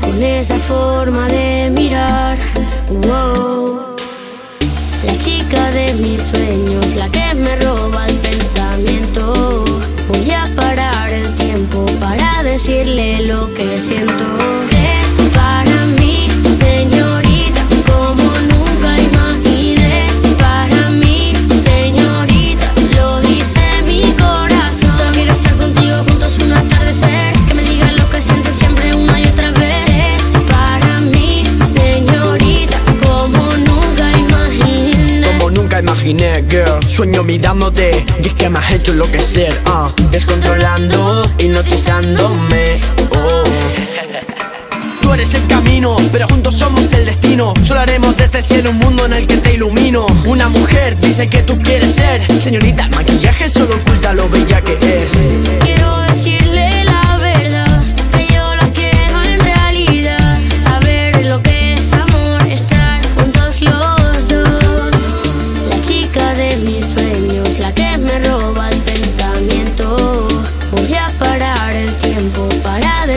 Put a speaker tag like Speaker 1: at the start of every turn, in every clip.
Speaker 1: con esa forma de mirar, wow. La chica de mis sueños, la que me roba el pensamiento. Voy a parar el tiempo para decirle imaginé,
Speaker 2: girl Sueño mirándote y es que me has hecho enloquecer uh, Descontrolando, hipnotizándome oh. Tú eres el camino, pero juntos somos el destino Solo haremos de este cielo un mundo en el que te ilumino Una mujer dice que tú quieres ser Señorita, maquillaje solo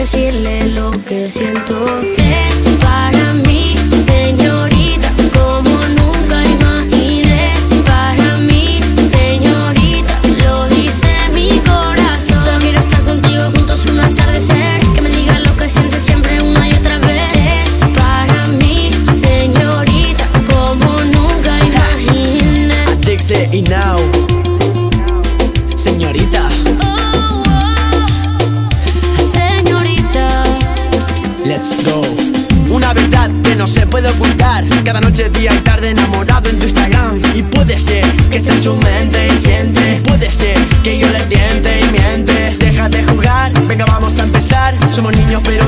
Speaker 1: decirle lo que siento. Es para mí, señorita, como nunca imaginé. Es para mí, señorita, lo dice mi corazón. Solo quiero estar contigo juntos un atardecer. Que me digas lo que sientes siempre una y otra vez. Es para mí, señorita, como nunca imaginé.
Speaker 2: Y now Señorita, Una verdad que no se puede ocultar. Cada noche, día y tarde enamorado en tu Instagram. Y puede ser que esté en su mente y siente. Puede ser que yo le tiente y miente. Deja de jugar, venga vamos a empezar. Somos niños pero